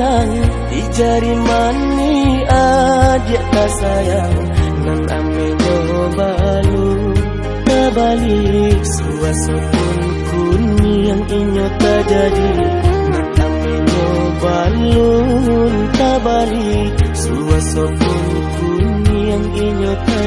Dipasang Di jari mani adik tak sayang. Nang amenyo balu balik Suasa pun kuni yang inyo jadi Nang amenyo balu balik Suasa pun kuni yang inyo tak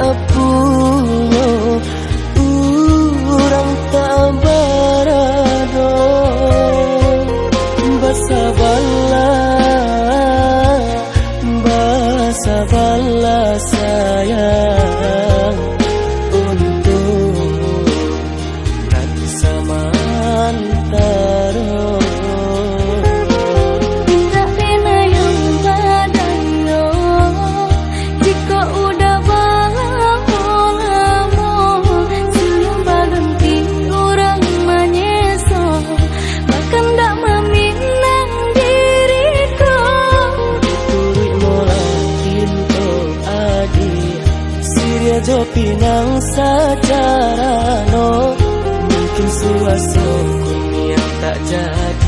suat kadiadang Alam tentu Abia kasana jo pinang secara no Mungkin suasana yang tak jadi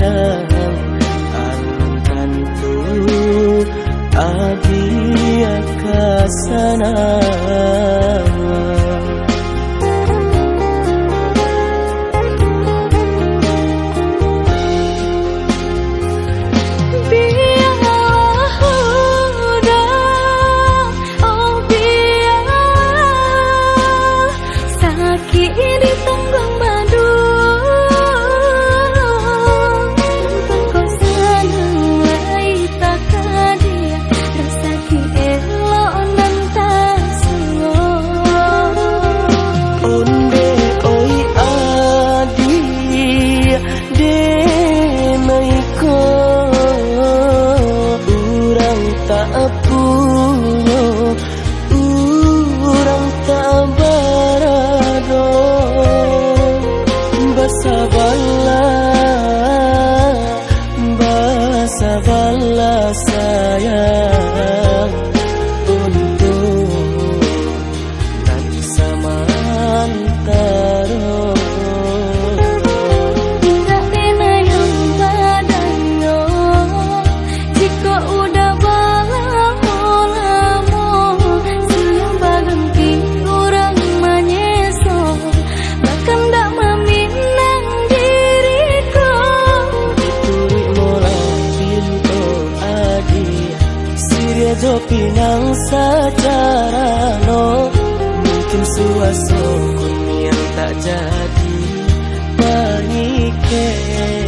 kadiadang Tejo Pinang Sajarano Mungkin suasana yang tak jadi. Panikai